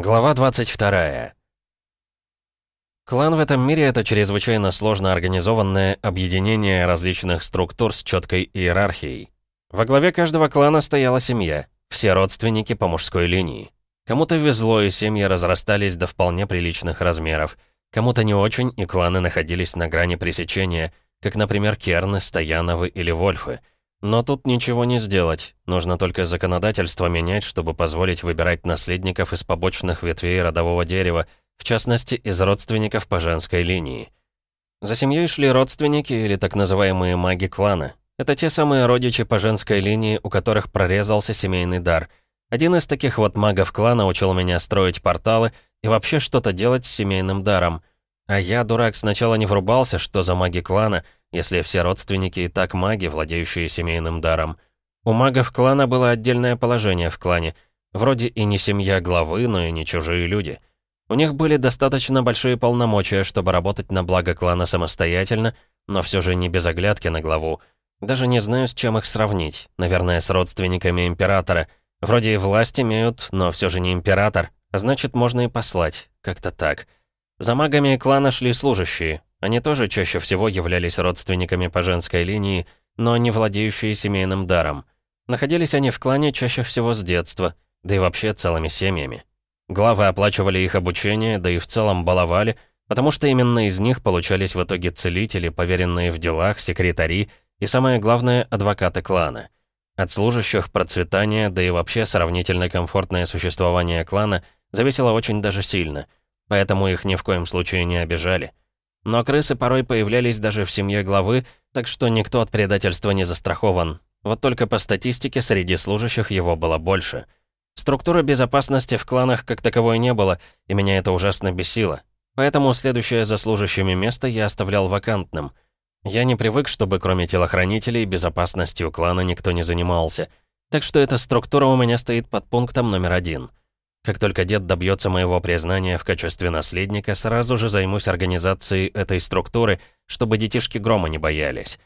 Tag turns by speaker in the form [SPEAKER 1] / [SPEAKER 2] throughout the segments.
[SPEAKER 1] Глава 22. Клан в этом мире — это чрезвычайно сложно организованное объединение различных структур с четкой иерархией. Во главе каждого клана стояла семья, все родственники по мужской линии. Кому-то везло, и семьи разрастались до вполне приличных размеров. Кому-то не очень, и кланы находились на грани пресечения, как, например, Керны, Стояновы или Вольфы — но тут ничего не сделать. Нужно только законодательство менять, чтобы позволить выбирать наследников из побочных ветвей родового дерева, в частности, из родственников по женской линии. За семьей шли родственники или так называемые маги клана. Это те самые родичи по женской линии, у которых прорезался семейный дар. Один из таких вот магов клана учил меня строить порталы и вообще что-то делать с семейным даром. А я, дурак, сначала не врубался, что за маги клана — если все родственники и так маги, владеющие семейным даром. У магов клана было отдельное положение в клане. Вроде и не семья главы, но и не чужие люди. У них были достаточно большие полномочия, чтобы работать на благо клана самостоятельно, но все же не без оглядки на главу. Даже не знаю, с чем их сравнить. Наверное, с родственниками императора. Вроде и власть имеют, но все же не император. значит, можно и послать. Как-то так. За магами клана шли служащие. Они тоже чаще всего являлись родственниками по женской линии, но не владеющие семейным даром. Находились они в клане чаще всего с детства, да и вообще целыми семьями. Главы оплачивали их обучение, да и в целом баловали, потому что именно из них получались в итоге целители, поверенные в делах, секретари и, самое главное, адвокаты клана. От служащих процветания, да и вообще сравнительно комфортное существование клана зависело очень даже сильно, поэтому их ни в коем случае не обижали. Но крысы порой появлялись даже в семье главы, так что никто от предательства не застрахован. Вот только по статистике среди служащих его было больше. Структуры безопасности в кланах как таковой не было, и меня это ужасно бесило. Поэтому следующее за служащими место я оставлял вакантным. Я не привык, чтобы кроме телохранителей безопасностью клана никто не занимался. Так что эта структура у меня стоит под пунктом номер один. Как только дед добьется моего признания в качестве наследника, сразу же займусь организацией этой структуры, чтобы детишки грома не боялись.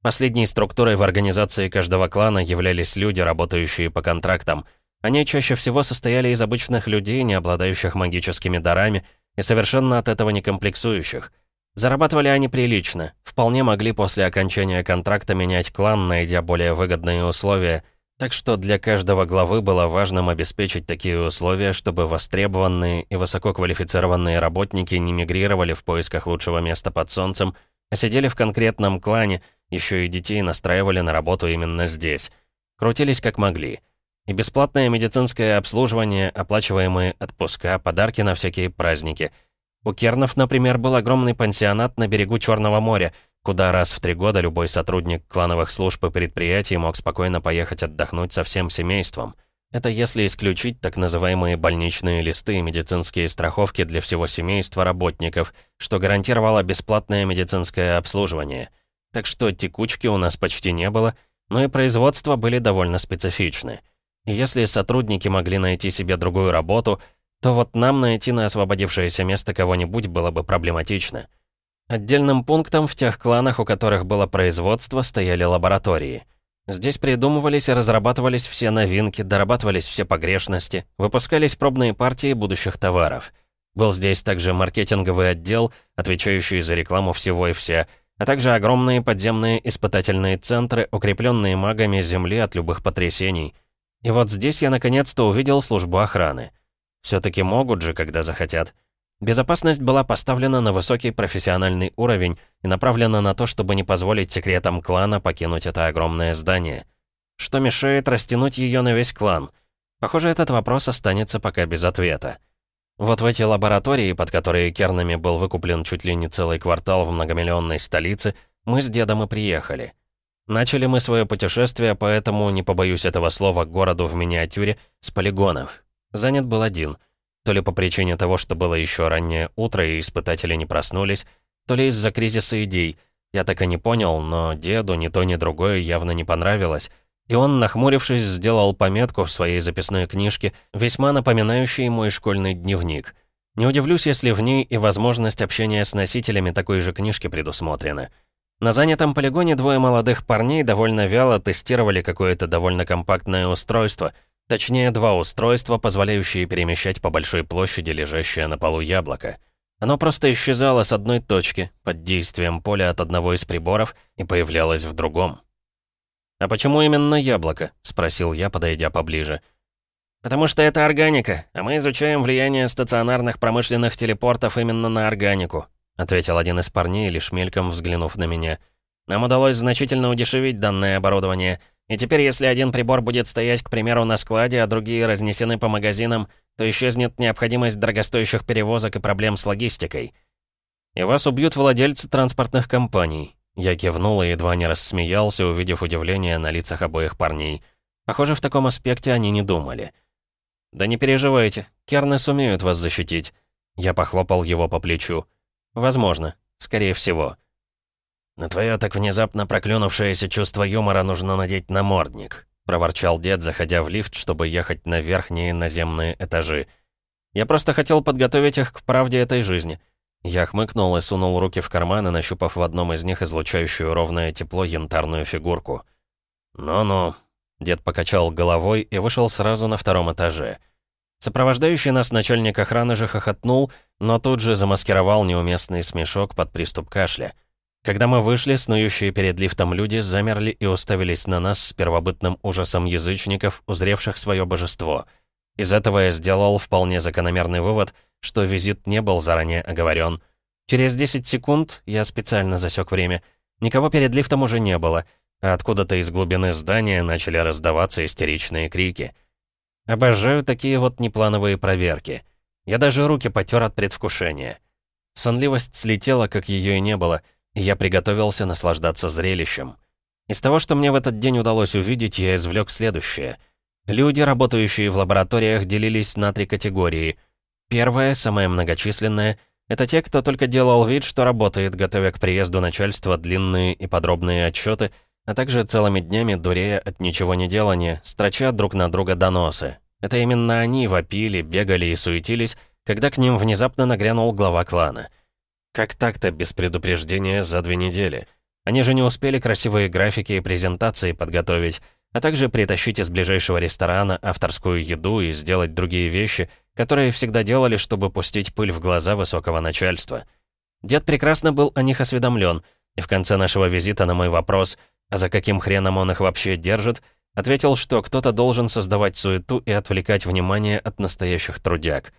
[SPEAKER 1] Последней структурой в организации каждого клана являлись люди, работающие по контрактам. Они чаще всего состояли из обычных людей, не обладающих магическими дарами и совершенно от этого не комплексующих. Зарабатывали они прилично, вполне могли после окончания контракта менять клан, найдя более выгодные условия – так что для каждого главы было важным обеспечить такие условия, чтобы востребованные и высококвалифицированные работники не мигрировали в поисках лучшего места под солнцем, а сидели в конкретном клане, еще и детей настраивали на работу именно здесь. Крутились как могли. И бесплатное медицинское обслуживание, оплачиваемые отпуска, подарки на всякие праздники. У Кернов, например, был огромный пансионат на берегу Черного моря, куда раз в три года любой сотрудник клановых служб и предприятий мог спокойно поехать отдохнуть со всем семейством. Это если исключить так называемые больничные листы и медицинские страховки для всего семейства работников, что гарантировало бесплатное медицинское обслуживание. Так что текучки у нас почти не было, но и производства были довольно специфичны. И если сотрудники могли найти себе другую работу, то вот нам найти на освободившееся место кого-нибудь было бы проблематично. Отдельным пунктом в тех кланах, у которых было производство, стояли лаборатории. Здесь придумывались и разрабатывались все новинки, дорабатывались все погрешности, выпускались пробные партии будущих товаров. Был здесь также маркетинговый отдел, отвечающий за рекламу всего и вся, а также огромные подземные испытательные центры, укрепленные магами Земли от любых потрясений. И вот здесь я наконец-то увидел службу охраны. Все-таки могут же, когда захотят. Безопасность была поставлена на высокий профессиональный уровень и направлена на то, чтобы не позволить секретам клана покинуть это огромное здание. Что мешает растянуть ее на весь клан? Похоже, этот вопрос останется пока без ответа. Вот в эти лаборатории, под которые Кернами был выкуплен чуть ли не целый квартал в многомиллионной столице, мы с дедом и приехали. Начали мы свое путешествие, поэтому, не побоюсь этого слова, городу в миниатюре, с полигонов. Занят был один — то ли по причине того, что было еще раннее утро и испытатели не проснулись, то ли из-за кризиса идей. Я так и не понял, но деду ни то, ни другое явно не понравилось. И он, нахмурившись, сделал пометку в своей записной книжке, весьма напоминающей мой школьный дневник. Не удивлюсь, если в ней и возможность общения с носителями такой же книжки предусмотрена. На занятом полигоне двое молодых парней довольно вяло тестировали какое-то довольно компактное устройство — Точнее, два устройства, позволяющие перемещать по большой площади лежащее на полу яблоко. Оно просто исчезало с одной точки, под действием поля от одного из приборов, и появлялось в другом. «А почему именно яблоко?» — спросил я, подойдя поближе. «Потому что это органика, а мы изучаем влияние стационарных промышленных телепортов именно на органику», — ответил один из парней, лишь мельком взглянув на меня. «Нам удалось значительно удешевить данное оборудование, и теперь, если один прибор будет стоять, к примеру, на складе, а другие разнесены по магазинам, то исчезнет необходимость дорогостоящих перевозок и проблем с логистикой. И вас убьют владельцы транспортных компаний». Я кивнул и едва не рассмеялся, увидев удивление на лицах обоих парней. Похоже, в таком аспекте они не думали. «Да не переживайте, Керны сумеют вас защитить». Я похлопал его по плечу. «Возможно. Скорее всего». «На твое так внезапно проклюнувшееся чувство юмора нужно надеть намордник», проворчал дед, заходя в лифт, чтобы ехать на верхние наземные этажи. «Я просто хотел подготовить их к правде этой жизни». Я хмыкнул и сунул руки в карманы, нащупав в одном из них излучающую ровное тепло янтарную фигурку. «Ну-ну», Дед покачал головой и вышел сразу на втором этаже. Сопровождающий нас начальник охраны же хохотнул, но тут же замаскировал неуместный смешок под приступ кашля. Когда мы вышли, снующие перед лифтом люди замерли и уставились на нас с первобытным ужасом язычников, узревших свое божество. Из этого я сделал вполне закономерный вывод, что визит не был заранее оговорен. Через 10 секунд, я специально засек время, никого перед лифтом уже не было — а откуда-то из глубины здания начали раздаваться истеричные крики. Обожаю такие вот неплановые проверки. Я даже руки потер от предвкушения. Сонливость слетела, как ее и не было, я приготовился наслаждаться зрелищем. Из того, что мне в этот день удалось увидеть, я извлек следующее. Люди, работающие в лабораториях, делились на три категории. Первая, самая многочисленная, это те, кто только делал вид, что работает, готовя к приезду начальства длинные и подробные отчеты — а также целыми днями дурея от ничего не делания, строча друг на друга доносы. Это именно они вопили, бегали и суетились, когда к ним внезапно нагрянул глава клана. Как так-то без предупреждения за две недели? Они же не успели красивые графики и презентации подготовить, а также притащить из ближайшего ресторана авторскую еду и сделать другие вещи, которые всегда делали, чтобы пустить пыль в глаза высокого начальства. Дед прекрасно был о них осведомлен, и в конце нашего визита на мой вопрос – а за каким хреном он их вообще держит, ответил, что кто-то должен создавать суету и отвлекать внимание от настоящих трудяг.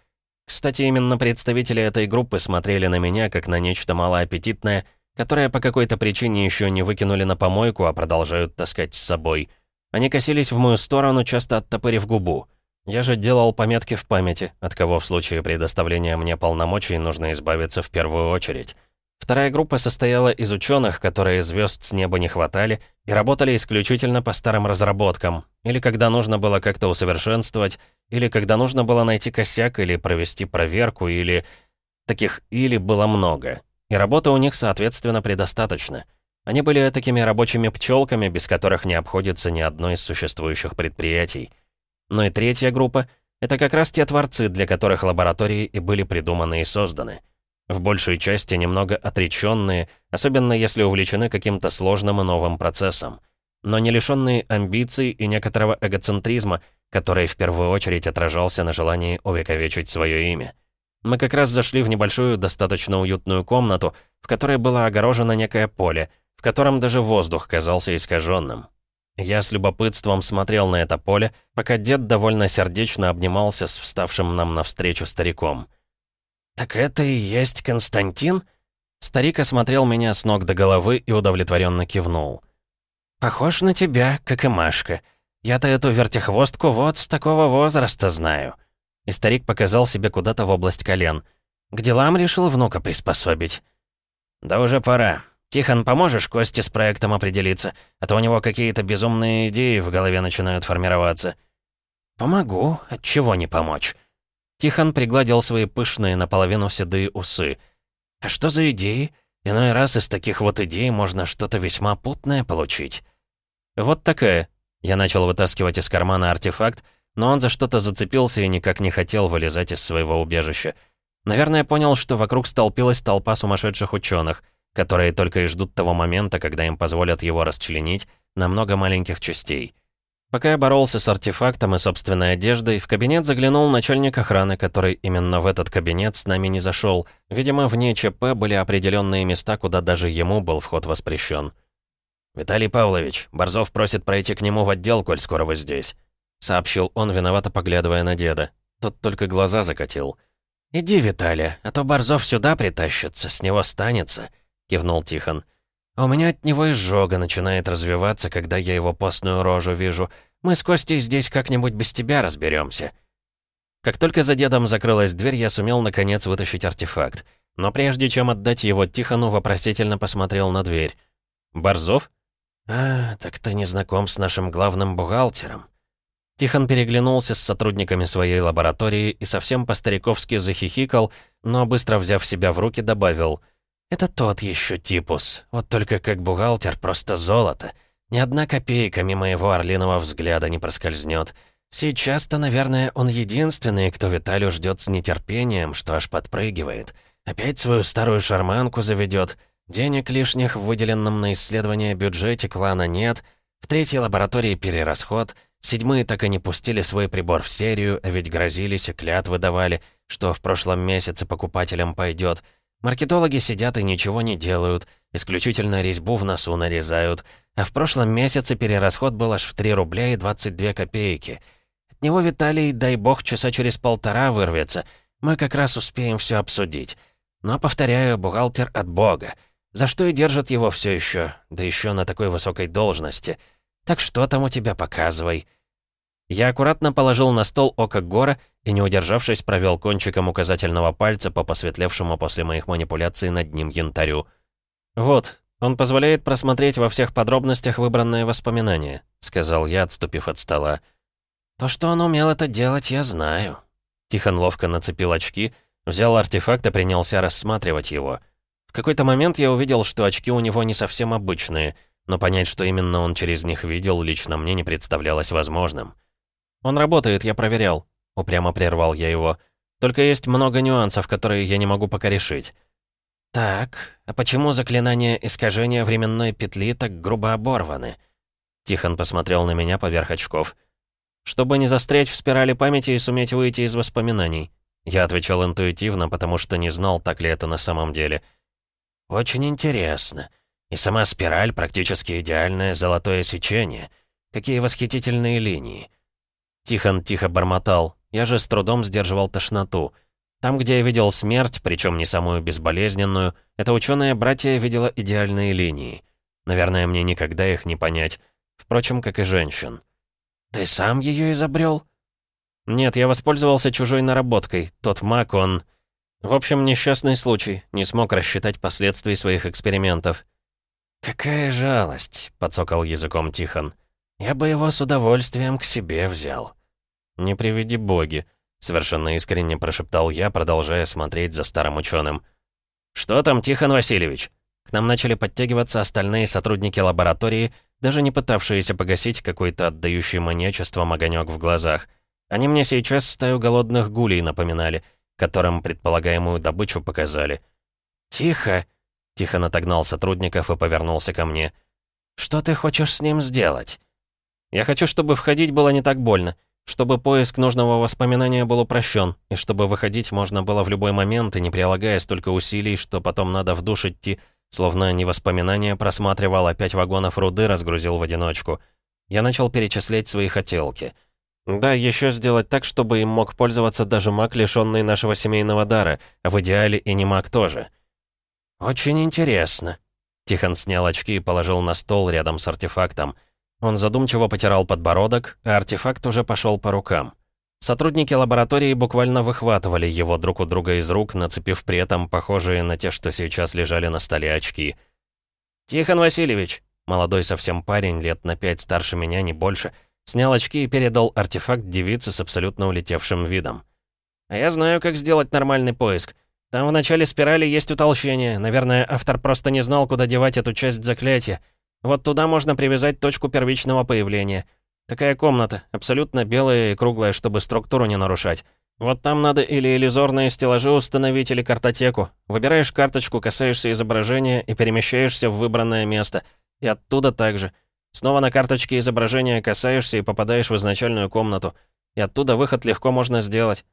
[SPEAKER 1] Кстати, именно представители этой группы смотрели на меня как на нечто малоаппетитное, которое по какой-то причине еще не выкинули на помойку, а продолжают таскать с собой. Они косились в мою сторону, часто оттопырив губу. Я же делал пометки в памяти, от кого в случае предоставления мне полномочий нужно избавиться в первую очередь. Вторая группа состояла из ученых, которые звезд с неба не хватали и работали исключительно по старым разработкам, или когда нужно было как-то усовершенствовать, или когда нужно было найти косяк или провести проверку, или... Таких «или» было много. И работы у них, соответственно, предостаточно. Они были такими рабочими пчелками, без которых не обходится ни одно из существующих предприятий. Ну и третья группа — это как раз те творцы, для которых лаборатории и были придуманы и созданы — в большей части немного отреченные, особенно если увлечены каким-то сложным и новым процессом. Но не лишенные амбиций и некоторого эгоцентризма, который в первую очередь отражался на желании увековечить свое имя. Мы как раз зашли в небольшую, достаточно уютную комнату, в которой было огорожено некое поле, в котором даже воздух казался искаженным. Я с любопытством смотрел на это поле, пока дед довольно сердечно обнимался с вставшим нам навстречу стариком. «Так это и есть Константин?» Старик осмотрел меня с ног до головы и удовлетворенно кивнул. «Похож на тебя, как и Машка. Я-то эту вертихвостку вот с такого возраста знаю». И старик показал себе куда-то в область колен. «К делам решил внука приспособить». «Да уже пора. Тихон, поможешь Косте с проектом определиться? А то у него какие-то безумные идеи в голове начинают формироваться». «Помогу. Отчего не помочь?» Тихон пригладил свои пышные, наполовину седые усы. «А что за идеи? Иной раз из таких вот идей можно что-то весьма путное получить». «Вот такая». Я начал вытаскивать из кармана артефакт, но он за что-то зацепился и никак не хотел вылезать из своего убежища. Наверное, понял, что вокруг столпилась толпа сумасшедших ученых, которые только и ждут того момента, когда им позволят его расчленить на много маленьких частей. Пока я боролся с артефактом и собственной одеждой, в кабинет заглянул начальник охраны, который именно в этот кабинет с нами не зашел. Видимо, вне ЧП были определенные места, куда даже ему был вход воспрещен. «Виталий Павлович, Борзов просит пройти к нему в отдел, коль скоро вы здесь», — сообщил он, виновато поглядывая на деда. Тот только глаза закатил. «Иди, Виталий, а то Борзов сюда притащится, с него станется», — кивнул Тихон. «А у меня от него изжога начинает развиваться, когда я его постную рожу вижу. Мы с Костей здесь как-нибудь без тебя разберемся. Как только за дедом закрылась дверь, я сумел наконец вытащить артефакт. Но прежде чем отдать его Тихону, вопросительно посмотрел на дверь. «Борзов?» «А, так ты не знаком с нашим главным бухгалтером?» Тихон переглянулся с сотрудниками своей лаборатории и совсем по-стариковски захихикал, но быстро взяв себя в руки, добавил «Это тот еще типус, вот только как бухгалтер просто золото. Ни одна копейка мимо его орлиного взгляда не проскользнет. Сейчас-то, наверное, он единственный, кто Виталю ждет с нетерпением, что аж подпрыгивает. Опять свою старую шарманку заведет. Денег лишних в выделенном на исследование бюджете клана нет. В третьей лаборатории перерасход — Седьмые так и не пустили свой прибор в серию, а ведь грозились и клятвы давали, что в прошлом месяце покупателям пойдет. Маркетологи сидят и ничего не делают, исключительно резьбу в носу нарезают. А в прошлом месяце перерасход был аж в 3 рубля и 22 копейки. От него Виталий, дай бог, часа через полтора вырвется. Мы как раз успеем все обсудить. Но, повторяю, бухгалтер от бога. За что и держат его все еще, да еще на такой высокой должности. Так что там у тебя, показывай. Я аккуратно положил на стол око Гора и, не удержавшись, провел кончиком указательного пальца по посветлевшему после моих манипуляций над ним янтарю. «Вот, он позволяет просмотреть во всех подробностях выбранное воспоминание», — сказал я, отступив от стола. «То, что он умел это делать, я знаю». Тихон ловко нацепил очки, взял артефакт и принялся рассматривать его. В какой-то момент я увидел, что очки у него не совсем обычные, но понять, что именно он через них видел, лично мне не представлялось возможным. «Он работает, я проверял», — упрямо прервал я его. «Только есть много нюансов, которые я не могу пока решить». «Так, а почему заклинания искажения временной петли так грубо оборваны?» Тихон посмотрел на меня поверх очков. «Чтобы не застрять в спирали памяти и суметь выйти из воспоминаний». Я отвечал интуитивно, потому что не знал, так ли это на самом деле. «Очень интересно. И сама спираль практически идеальное золотое сечение. Какие восхитительные линии. Тихон тихо бормотал. Я же с трудом сдерживал тошноту. Там, где я видел смерть, причем не самую безболезненную, это ученые братья видела идеальные линии. Наверное, мне никогда их не понять. Впрочем, как и женщин. «Ты сам ее изобрел?» «Нет, я воспользовался чужой наработкой. Тот маг, он...» В общем, несчастный случай. Не смог рассчитать последствий своих экспериментов. «Какая жалость», — подсокал языком Тихон. «Я бы его с удовольствием к себе взял». «Не приведи боги», — совершенно искренне прошептал я, продолжая смотреть за старым ученым. «Что там, Тихон Васильевич?» К нам начали подтягиваться остальные сотрудники лаборатории, даже не пытавшиеся погасить какой-то отдающий маньячеством огонек в глазах. Они мне сейчас стаю голодных гулей напоминали, которым предполагаемую добычу показали. «Тихо!» — Тихон отогнал сотрудников и повернулся ко мне. «Что ты хочешь с ним сделать?» Я хочу, чтобы входить было не так больно, чтобы поиск нужного воспоминания был упрощен, и чтобы выходить можно было в любой момент и не прилагая столько усилий, что потом надо в душ идти, словно не воспоминания просматривал, а пять вагонов руды разгрузил в одиночку. Я начал перечислять свои хотелки. Да, еще сделать так, чтобы им мог пользоваться даже маг, лишенный нашего семейного дара, а в идеале и не маг тоже. «Очень интересно». Тихон снял очки и положил на стол рядом с артефактом. Он задумчиво потирал подбородок, а артефакт уже пошел по рукам. Сотрудники лаборатории буквально выхватывали его друг у друга из рук, нацепив при этом похожие на те, что сейчас лежали на столе очки. «Тихон Васильевич!» Молодой совсем парень, лет на пять старше меня, не больше, снял очки и передал артефакт девице с абсолютно улетевшим видом. «А я знаю, как сделать нормальный поиск. Там в начале спирали есть утолщение. Наверное, автор просто не знал, куда девать эту часть заклятия. Вот туда можно привязать точку первичного появления. Такая комната, абсолютно белая и круглая, чтобы структуру не нарушать. Вот там надо или иллюзорные стеллажи установить, или картотеку. Выбираешь карточку, касаешься изображения и перемещаешься в выбранное место. И оттуда также. Снова на карточке изображения касаешься и попадаешь в изначальную комнату. И оттуда выход легко можно сделать.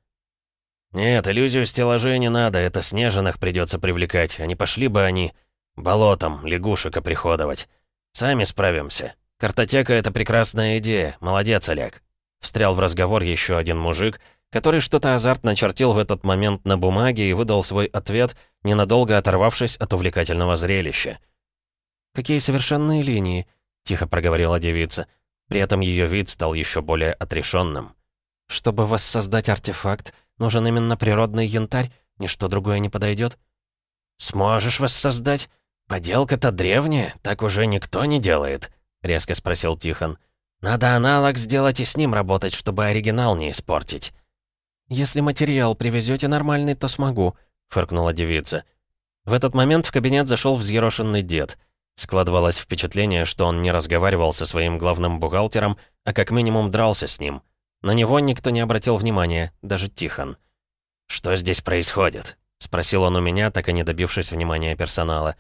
[SPEAKER 1] Нет, иллюзию стеллажей не надо, это снежных придется привлекать, а не пошли бы они болотом лягушек оприходовать. Сами справимся. Картотека — это прекрасная идея, молодец, Олег. Встрял в разговор еще один мужик, который что-то азартно чертил в этот момент на бумаге и выдал свой ответ, ненадолго оторвавшись от увлекательного зрелища. «Какие совершенные линии!» — тихо проговорила девица. При этом ее вид стал еще более отрешенным. «Чтобы воссоздать артефакт, нужен именно природный янтарь, ничто другое не подойдет. «Сможешь воссоздать? Поделка-то древняя, так уже никто не делает», — резко спросил Тихон. «Надо аналог сделать и с ним работать, чтобы оригинал не испортить». «Если материал привезете нормальный, то смогу», — фыркнула девица. В этот момент в кабинет зашел взъерошенный дед — Складывалось впечатление, что он не разговаривал со своим главным бухгалтером, а как минимум дрался с ним. На него никто не обратил внимания, даже Тихон. «Что здесь происходит?» — спросил он у меня, так и не добившись внимания персонала.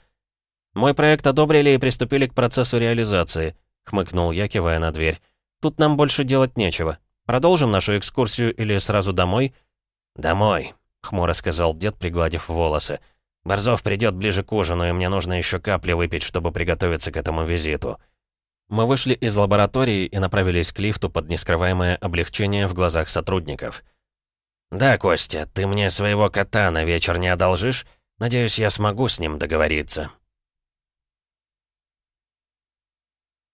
[SPEAKER 1] «Мой проект одобрили и приступили к процессу реализации», — хмыкнул я, кивая на дверь. «Тут нам больше делать нечего. Продолжим нашу экскурсию или сразу домой?» «Домой», — хмуро сказал дед, пригладив волосы. Борзов придет ближе к ужину, и мне нужно еще капли выпить, чтобы приготовиться к этому визиту». Мы вышли из лаборатории и направились к лифту под нескрываемое облегчение в глазах сотрудников. «Да, Костя, ты мне своего кота на вечер не одолжишь? Надеюсь, я смогу с ним договориться».